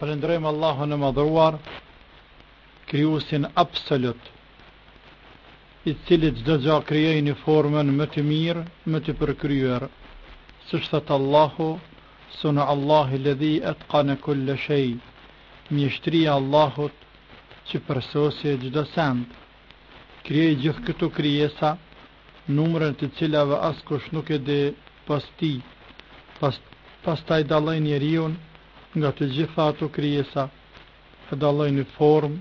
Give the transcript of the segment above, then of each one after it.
Falënderojmë Allahun e Madhëruar, Krijuesin absolut, i cili çdo gjë krijoi në formën më të mirë, më të përkryer. Siç thot Allahu, Sun'allahi lledhi etkane kul-le shej. Mjeshtëria e Allahut që përsosi çdo send. Krijoi gjithë këto krijesa numrin e të cilave askush nuk e di pos tij, pastaj dalloi njeriun nga të gjitha ato krijesa, e dalloi në formë,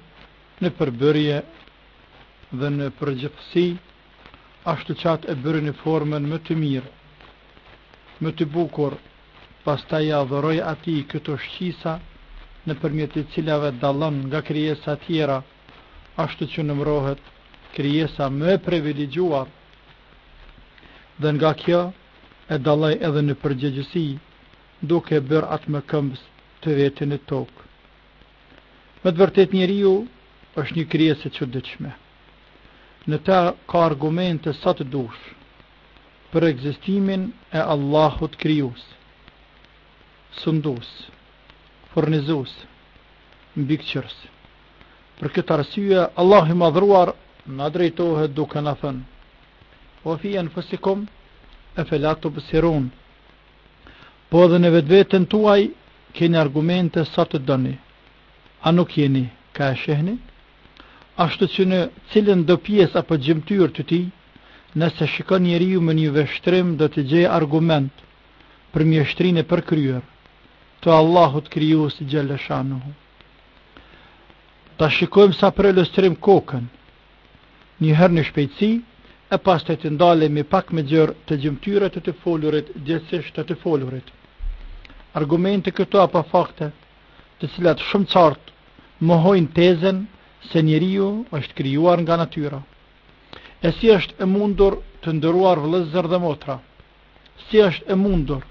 në përbërje dhe në përgjithësi, ashtu që atë e bëri në formën më të mirë, më të bukur, pastaj ia dhuroi atij këto shqisa, nëpërmjet të cilave dallon nga krijesa tjera, ashtu që numërohet krijesa më e privilegjuar dhe nga kjo e dalloi edhe në përgjegjësi duke e bërë atë mëkëmbës të vetin në tokë. Me të vërtetë njeriu është një krijesë e çuditshme. Në të ka argumente sa të duash për ekzistimin e Allahut krijues, sundues, furnizues, mbikëqyrës. Për këtë arsye, Allahu i Madhëruar na drejtohet duke na thënë, ue fi enfusikum, efela tubsirun, po edhe në vetveten tuaj, keni argumente sa të doni, a nuk jeni kah e shihni, ashtu që në cilëndo pjesë apo gjymtyrë të tij, nëse shikon njeriu me një vështrim do të gjejë argument për mjeshtërinë e përkryer, të Allahut krijues xhel-le shanuhu. Ta shikojmë sa për ilustrim kokën. Një herë në shpejtësi, e pastaj të ndalemi pak më gjerë te gjymtyrët e të folurit, gjegjësisht te të folurit. Argumente këto apo fakte, të cilat shumë qartë, mohojnë tezën se njeriu është krijuar nga natyra. E si është e mundur të nderuar vëllëzër dhe motra? si është e mundur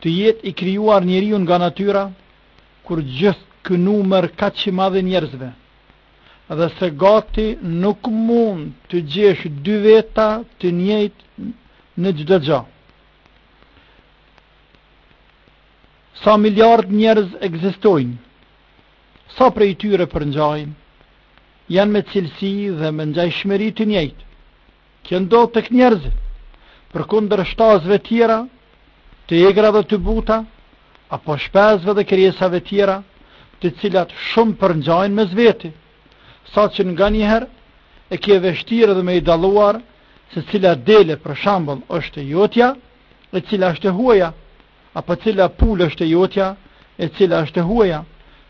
të jetë i krijuar njeriu nga natyra kur gjithë ky numër kaq i madh i njerëzve, dhe se gati nuk mund të gjesh dy veta të njëjtë në çdo gjë. Sa miliard njerëz ekzistojnë, sa prej tyre përngjajnë, janë me cilësi dhe me ngjashmëri të njëjtë, Kjo ndodh tek njerëzit, përkundër shtazëve tjera, të egra dhe të buta, apo shpezëve dhe krijesave tjera, të cilat shumë përngjajnë mes veti, saqë nganjëherë e kje vështirë edhe me i dalluar, se cila dele për shembull është e jotja, e cila është e huaja, apo cila pulë është e jotja, e cila është e huaja,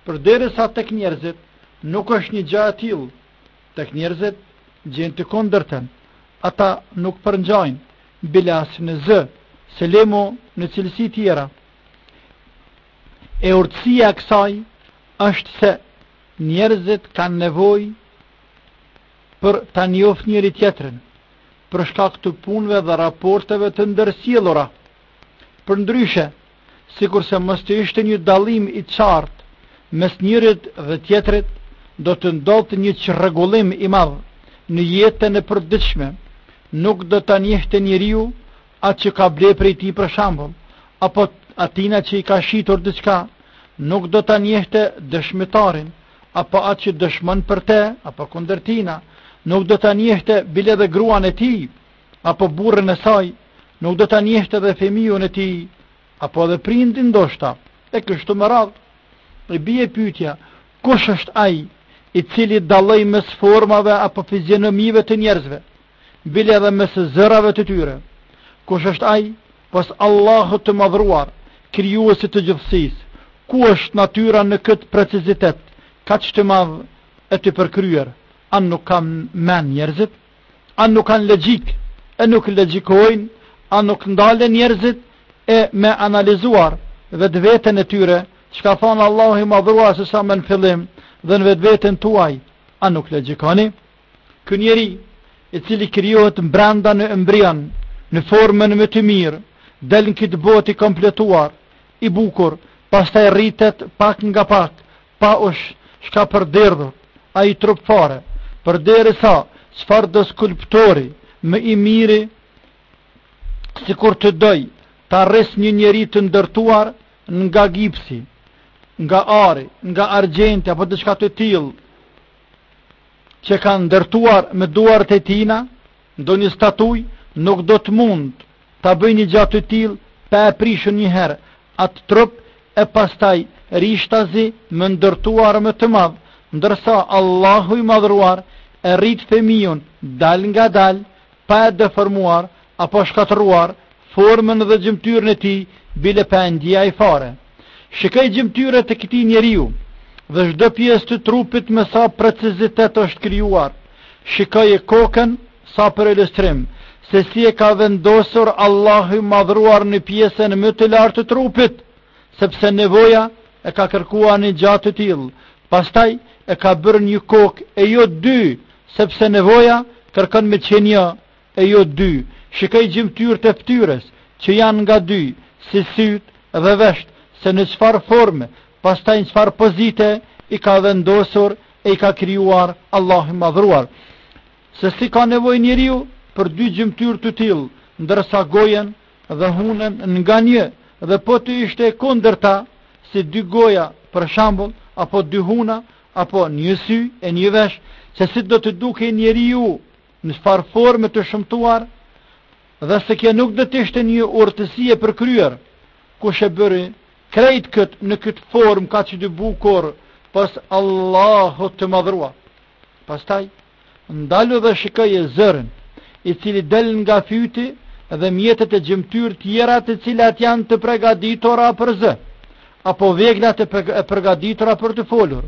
përderisa tek njerëzit, nuk është një gja e tillë, Tek njerëzit gjen të kundërtën, ata nuk përngjajnë, bile as në zë, se le më në cilësi tjera. E urtësia e kësaj është se njerëzit kanë nevojë për ta njoft njëri-tjetrin, për shkak të punëve dhe raporteve të ndërsjellura, Përndryshe, sikurse mos të ishte një dallim i qartë mes njërit dhe tjetrit, do të ndodhte një çrregullim i madh në jetën e përditshme, nuk do ta njehte njeriu atë që ka ble prej tij për shembull, apo atina që i ka shitur diçka, nuk do ta njehte dëshmitarin, apo atë që dëshmon për te, apo kundër tina, nuk do ta njehte bile edhe gruan e tij, apo burrin e saj, nuk do ta njehte dhe fëmijun e tij, apo edhe prindin ndoshta, e kështu me radhë. Dhe bie pytja, kush është ai, i cili dalloi mes formave apo fizionomive të njerëzve, bile edhe mes zërave të tyre, kush është ai, pos Allahut të madhëruar, krijuesit të gjithësisë, ku është natyra në këtë precizitet, kaq të madh e të përkryer, a nuk kanë mend njerëzit, a nuk kanë logjikë, e nuk logjikojnë, a nuk ndalen njerëzit e me analizuar vetveten e tyre, çka thotë Allahu i madhëruar se sa me në fillim dhe në vetveten tuaj, a nuk logjikoni? Ky njeri i cili krijohet mbrenda në embrion, në formën më të mirë, del në këtë botë i kompletuar, i bukur, pastaj rritet pak nga pak, Pa u shkapërderdhur ai trup fare, përderisa, çfarëdo skulptori, më i miri, sikur të dojë ta rrisë një njeri të ndërtuar nga gipsi, nga ari, nga argjendi, apo diçka të tillë, që ka ndërtuar me duart e tina, ndonjë statujë, nuk do të mundë, Ta bëjë një gja të tillë, pa e prishë një herë, atë trup e pastaj rishtazi me ndërtuar më të madh, ndërsa Allahu i madhëruar e rrit fëmijun dalëngadalë, pa e deformuar apo shkatërruar formën dhe gjymtyrën e tij, bile pa e ndie ai fare. Shikoji gjymtyrët e këtij njeriu dhe çdo pjesë të trupit me sa precizitet është krijuar. Shikoje kokën Sa për ilustrim, se si e ka vendosur Allahu i madhëruar në pjesën më të lartë të trupit, sepse nevoja e ka kërkuar një gjë të tillë, pastaj e ka bërë një kokë e jo dy, sepse nevoja kërkon me qenë një e jo dy, shikoji gjymtyrët e fytyrës, që janë nga dy, si sytë dhe veshët, se në çfarë forme, pastaj në çfarë pozite, i ka vendosur e i ka krijuar Allahu i madhëruar. Se si ka nevojë njeriu për dy gjymtyrë të tillë, ndërsa gojën dhe hunën nga një, dhe po të ishte e kundërta, si dy goja, për shembull, apo dy huna, apo një sy e një vesh, se si do të dukej njeriu në çfarë forme të shëmtuar, dhe se kjo nuk do të ishte një urtësi e përkryer, kush e bëri krejt këtë në këtë formë kaq të bukur pos Allahut të madhëruar. Pastaj, ndalu dhe shikoje zërin, i cili del nga fyti dhe mjetet e gjymtyrët tjera të cilat janë të pregaditura për zë, apo veglat e pregaditura për të folur.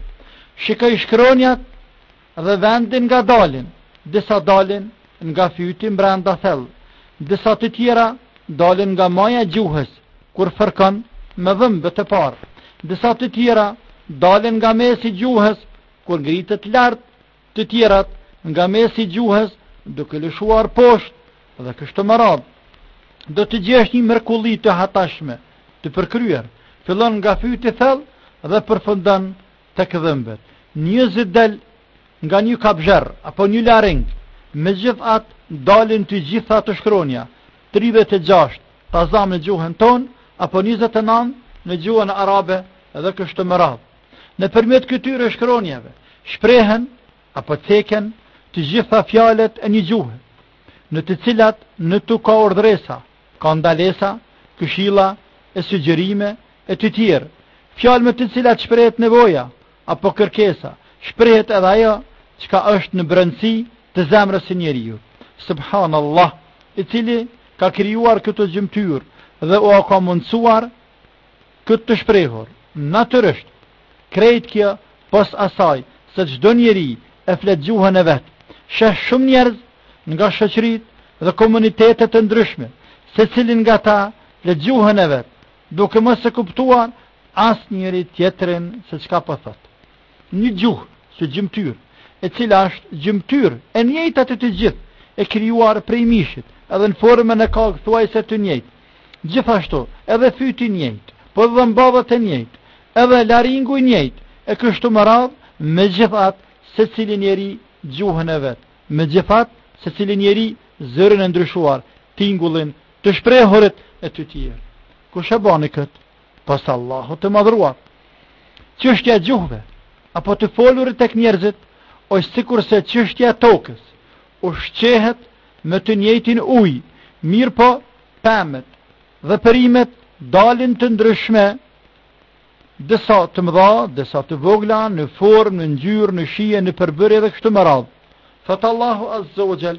Shikoji shkronjat dhe vendin nga dalin, disa dalin nga fyti mbrenda thell, disa të tjera dalin nga maja e gjuhës, kur fërkon me dhëmbët e parë, disa të tjera dalin nga mesi i gjuhës, Kur ngritet lart, të tjerat nga mesi i gjuhës duke lëshuar poshtë dhe kështu me radhë. Do të gjesh një mrekulli të hatashme, të përkryer, fillon nga fyti thellë dhe përfundon tek dhëmbët. Një zë del nga një kapcer apo një laring. Megjithatë, dalin të gjitha ato shkronja. 36 ta zëmë në gjuhën tonë apo 29 në gjuhën arabe dhe kështu me radhë. Nëpërmjet këtyre shkronjave, shprehen apo ceken të gjitha fjalët e një gjuhe, në të cilat në to ka urdhëresa, ka ndalesa, këshilla, e sugjerime, e të tjera, fjalë me të cilat shprehet nevoja, apo kërkesa, shprehet edhe ajo, çka është në brendësi të zemrës së njeriut. Subhanallah, i cili ka krijuar këto gjymtyrë dhe ua ka mundësuar këtë të shprehur, natyrisht, krejt kjo, pos asaj, se çdo njeri e flet gjuhën e vet, sheh shumë njerëz nga shoqëritë dhe komunitetet e ndryshme, secili nga ta flet gjuhën e vet, duke mos e kuptuar as njëri-tjetrin se çka po thotë. Po Një gjuhë, si gjymtyrë, e cila është gjymtyrë e njëjta te të gjithë, e krijuar prej mishit, edhe në formën e ka gati thuajse të njëjtë. Gjithashtu, edhe fyti i njëjtë, po edhe dhëmbët e njëjtë, edhe laringu i njëjtë, e kështu me radhë, megjithatë secili njeri gjuhën e vet, megjithatë secili njeri zërin e ndryshuar, tingullin, të shprehurit e të tjerë. Kush e bani këtë? pos Allahut të madhruar. Çështja e gjuhëve, apo të folurit tek njerëzit, është sikurse çështja e tokës, ushqehet me të njëjtin ujë, mirëpo pemët dhe perimet dalin të ndryshme, disa të mëdha, disa të vogla, në formë, në ngjyrë, në shije, në përbërje dhe kështu me radhë. Thotë Allahu Azza wa Xhel,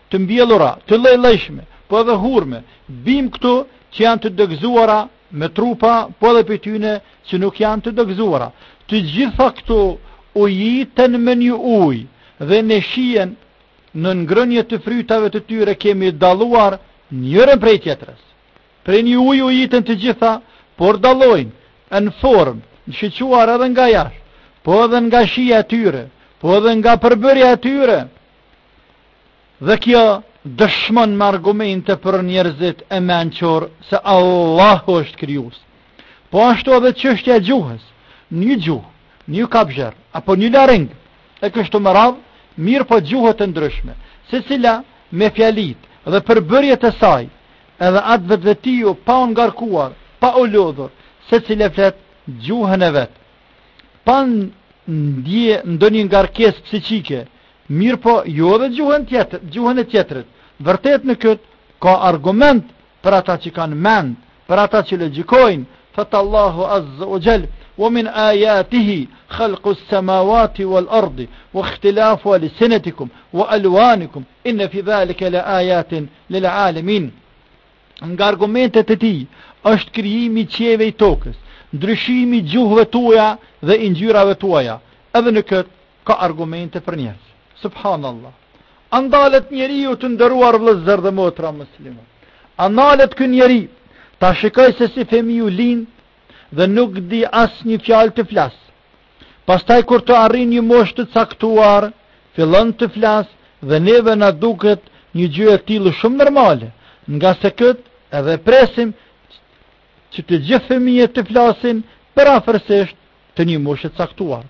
të mbjellura, të llojllojshme, po edhe hurme, bimë këto që janë të degëzuara me trupa, po edhe prej tyne që nuk janë të degëzuara. Të gjitha këto ujiten me një ujë dhe ne shijen në ngrënie të frytave të tyre kemi dalluar njërën prej tjetrës. Prej një uji ujiten të gjitha, por dallojnë në formë, në shikuar edhe nga jashtë, po edhe nga shija e tyre, po edhe nga përbërja tyre, Dhe kjo dëshmon me argumente për njerëzit e mençur se Allahu është krijues. Po ashtu edhe çështja e gjuhës, një gjuhë, një gabzherr, apo një laring, e kështu me radhë, mirëpo gjuhët e ndryshme, secila me fjalitë dhe përbërjet e saj, edhe atë vetvetiu pa u ngarkuar, pa u lodhur, secili e flet gjuhën e vet. Pa ndie ndonjë ngarkesë psikike, Mirëpo jo edhe gjuhën tjetër, gjuhën e tjetrit. Vërtet, në këtë ka argument për ata që kanë mend, për ata që logjikojnë, thotë Allahu Azza wa Jall, "Wa min ayatihi khalqu as-samawati wal-ardi wa ikhtilafu al-sinatikum wa alwanikum inna fi dhalika la ayatin lil alamin." Nga argumentet e tij është krijimi i qiejve e i tokës, ndryshimi i gjuhëve tuaja dhe i ngjyrave tuaja. Edhe në këtë Ka argumente për njerëz. Subhanallah. A ndalet njeriu të nderuar vëllezër dhe motra muslimane? A ndalet ky njeri ta shikojë se si fëmiu lind dhe nuk di asnjë fjalë të flasë. Pastaj kur të arrijë një moshë të caktuar, fillon të flasë dhe neve na duket një gjë e tillë shumë normale, ngase këtë edhe presim që të gjithë fëmijët të flasin përafërsisht të një moshe të caktuar.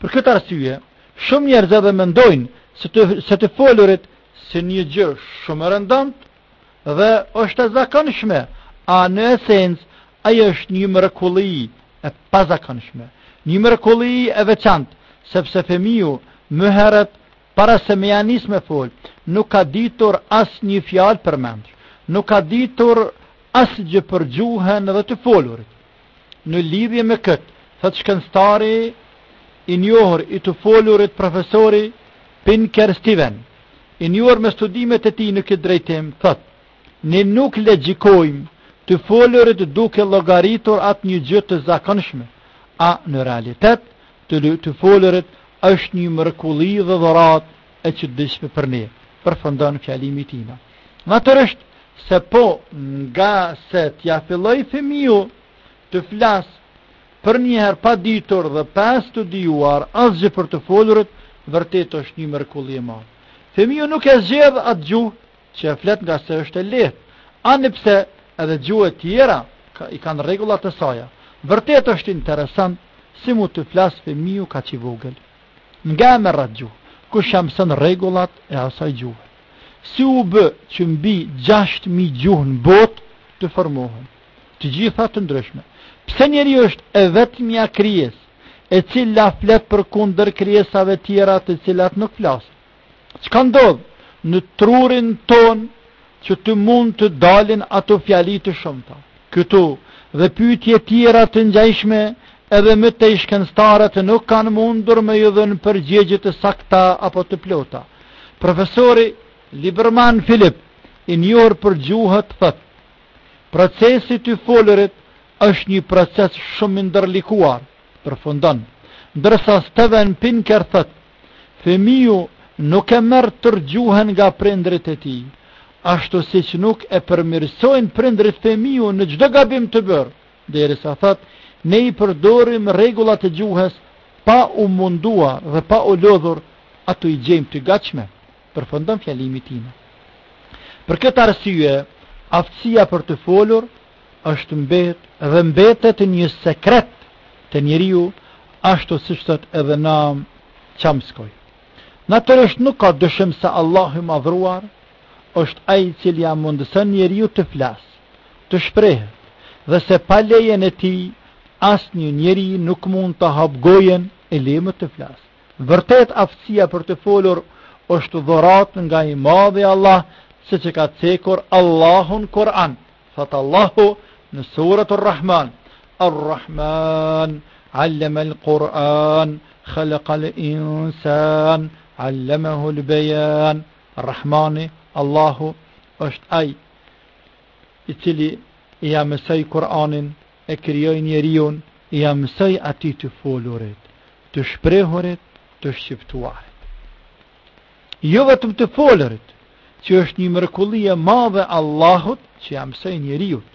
Për këtë arsye, shumë njerëz e mendojnë se të, se të folurit si një gjë shumë e rëndomtë dhe është e zakonshme, a në esencë ai është një mrekulli e pazakonshme, një mrekulli e veçantë, sepse fëmiu më herët para se me ja nis me fol, nuk ka ditur asnjë fjalë përmendsh, nuk ka ditur asgjë për gjuhën dhe të folurit. Në lidhje me këtë, thotë shkencëtari i njohur i të folurit profesori Pinker Steven, i njohur me studimet e tij në këtë drejtim, thotë, ne nuk e logjikojmë të folurit duke llogaritur atë një gjë të zakonshme, a në realitet të, të folurit është një mrekulli dhe dhuratë e çuditshme për ne, përfundon fjalimi i tina. Natyrisht se ngase t'ia fillojë fëmiu të flasë përnjëherë pa ditur dhe pa studiuar asgjë për të folurit, vërtet është një mrekulli e madhe. Fëmiu nuk e zgjedh atë gjuhë që e flet ngase është e lehtë, ani pse edhe gjuhët e tjera ka, i kanë rregullat e saja. Vërtet është interesant si mund të flasë fëmiu kaq i vogël. Nga e merr atë gjuhë? Kush ja mëson rregullat e asaj gjuhe? Si u bë që mbi 6000 gjuhë në botë të formohen? Të gjitha të ndryshme. Pse njeriu është e vetmja krijesë e cila flet përkundër krijesave tjera të cilat nuk flasin? Çka ndodh në trurin tonë që të mund të dalin ato fjali të shumta. Këto dhe pytje tjera të ngjashme edhe më tej shkencëtarët nuk kanë mundur me ju dhënë përgjegje të sakta apo të plota. Profesori Liberman Filip, i njohur për gjuhët, thotë, procesi i të folurit është një proces shumë i ndërlikuar, përfundon, ndërsa Steven Pinker thotë, Fëmiu nuk e merr tërë gjuhën nga prindërit e tij, ashtu siç nuk e përmirësojnë prindërit fëmiun në çdo gabim të bërë, derisa thotë, ne i përdorim rregullat e gjuhës pa u munduar dhe pa u lodhur, ato i gjejmë të gatshme. Përfundon fjalimi i tina. Për këtë arsye, aftësia për të folur është mbet dhe mbetet një sekret te njeriu, ashtu siç thotë edhe Noam Çomski. Natyrisht nuk ka dyshim se Allahu i madhëruar është ai i cili ia mundëson njeriut të flasë, të shprehet, dhe se pa lejen e tij asnjë njeri nuk mund ta hapë gojën e le më të flasë. Vërtet aftësia për të folur është dhurat nga i madhi Allah, siç e ka cekur Allahu në Kur'an. Thotë Allahu në surat Ar-Rahman, Ar-Rahman, Allem al-Kur'an, Khalëk al-Insan, Allem e hulbejan, Rahmani, Allahu, është aj, i cili ia mësoi Kur'anin, E krijoi njeriun, ia mësoi atij të folurit, të shprehurit, të shqiptuarit. Jo vetëm të folurit, që është një mrekulli e madhe e Allahut që ia mësoi njeriut.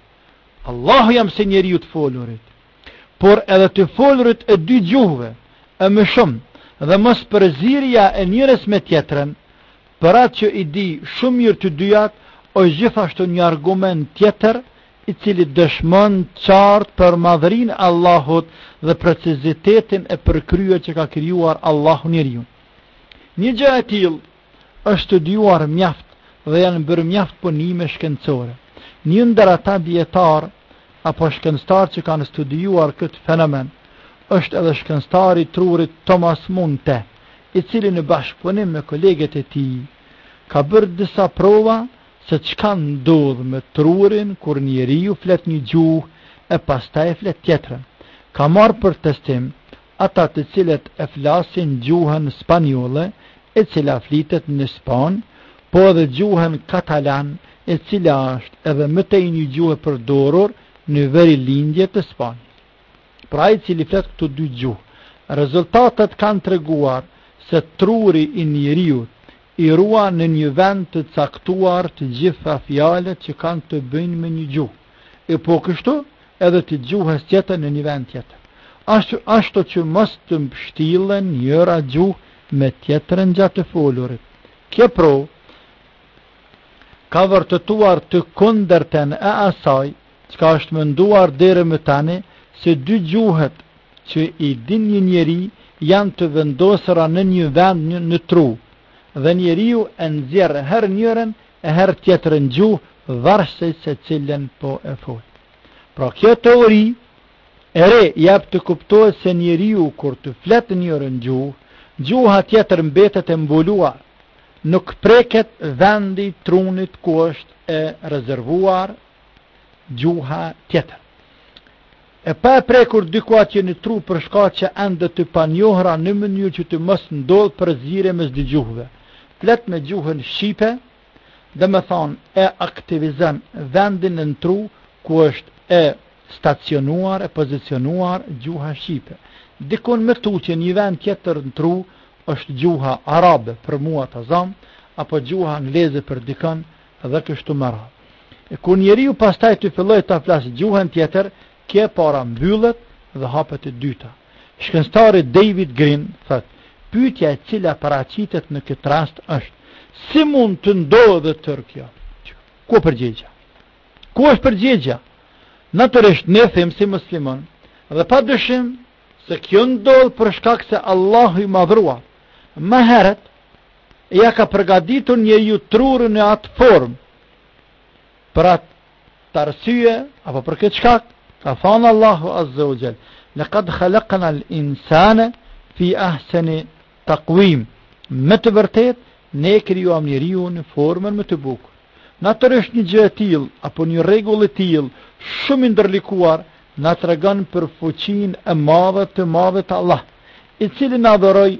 Allahu ia mësoi njeriut të folurit, por edhe të folurit e dy gjuhëve, e më shumë dhe mospërzierja e njërës me tjetrën, për atë që i di shumë mirë të dyjat, është gjithashtu një argument tjetër i cili dëshmon qartë për madhërinë e Allahut dhe precizitetin e përkryer që ka krijuar Allahu njeriu. Një gjë e tillë është studiuar mjaft dhe janë bërë mjaft punime shkencore. Një ndër ata dijetarë apo shkencëtarë që kanë studiuar këtë fenomen është edhe shkencëtari i trurit Thomas Munte, i cili në bashkëpunim me kolegët e tij ka bërë disa prova Se çka ndodh me trurin kur njeriu flet një gjuhë e pastaj e flet tjetrën. Ka marrë për testim ata të cilët e flasin gjuhën spanjolle e cila flitet në Spanjë, po edhe gjuhën katalan e cila është edhe më tej një gjuhë e përdorur në verilindje të Spanjës. Pra ai i cili flet këto dy gjuhë, rezultatet kanë treguar se truri i njeriut I ruan në një vend të caktuar të gjitha fjalët që kanë të bëjnë me një gjuhë, e po kështu edhe të gjuhës tjetër në një vend tjetër. Ashtu, ashtu që mos të mbështillen njëra gjuhë me tjetrën gjatë të folurit. Kjo provë ka vërtetuar të kundërtën e asaj Çka është menduar deri më tani se dy gjuhët që i din një njeri janë të vendosura në një vend në tru dhe njeriu e nxjerr herë njërën e herë tjetrën gjuhë varësisht se cilën po e fol. Pra kjo teori e re jep të kuptohet se njeriu kur të flet njërën gjuhë, gjuha tjetër mbetet e mbuluar, nuk preket vendi i trunit ku është e rezervuar gjuha tjetër. E paprekur diku atje në tru për shkaqe ende të panjohura në mënyrë që të mos ndodhë përzierje mes dy gjuhëve. Flet me gjuhën Shqipe domethënë e aktivizon vendin në tru ku është e stacionuar e pozicionuar gjuha Shqipe. Dikun me tutje një vend tjetër në tru është gjuha Arabe për mua të zamë apo gjuha Angleze për dikën Dhe kështu me radhë. E kur njeriu pastaj të fillojë ta flasë gjuhën tjetër, kjo e para mbyllet dhe hapet e dyta. Shkencëtari David Green thotë, pyetja e cila paraqitet në këtë rast është: si mund të ndodhë tërë kjo? Ku është përgjigja? Ku është përgjigja? Natyrisht ne them si muslimanë, dhe pa dyshim se kjo ndodh për shkak se Allahu i madhruar. Më herët Ia ka përgatitur njeriut trurin në atë formë, për atë arsye, apo për këtë shkak, ka thanë Allahu Azze ue Xhel, lekad halaknal insane, fi ahseni tekuim, me të vërtetë, ne krijuam njeriun në formën më të bukur. Natyrisht një gjë e tillë apo një rregull i tillë shumë i ndërlikuar na tregon për fuqinë e madhe të madhe të Allah, i cili na dhuroi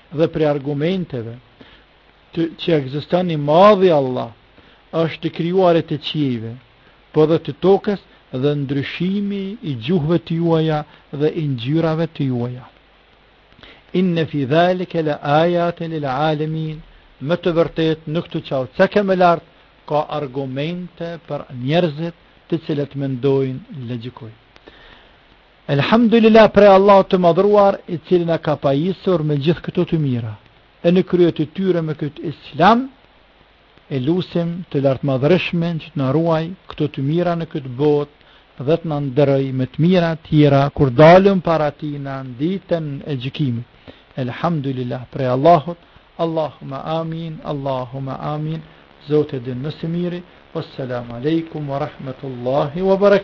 dhe prej argumenteve të Tij, që ekziston i madhi Allah është të krijuarit e qiejve po dhe të tokës dhe ndryshimi i gjuhëve të tuaja dhe i ngjyrave të tuaja inne fi dhalike le ajatin lil alemin me të vërtetë në këtë që u cek më lart ka argumente për njerëzit të cilët mendojnë logjikojnë Elhamdulilah prej Allahut të Madhëruar i cili na ka pajisur me gjithë këto të mira e në krye të tyre me këtë islam e lusim të Lartmadhërishmin që të na ruajë këto të mira në këtë botë dhe të na nderojë me të mira tjera kur dalim para Tij në ditën e gjykimit Elhamdulillah prej Allahut Allahuma amin Allahuma amin Zoti e di më së miri Wassalamu alaikum wa rahmetullahi wa barakatuh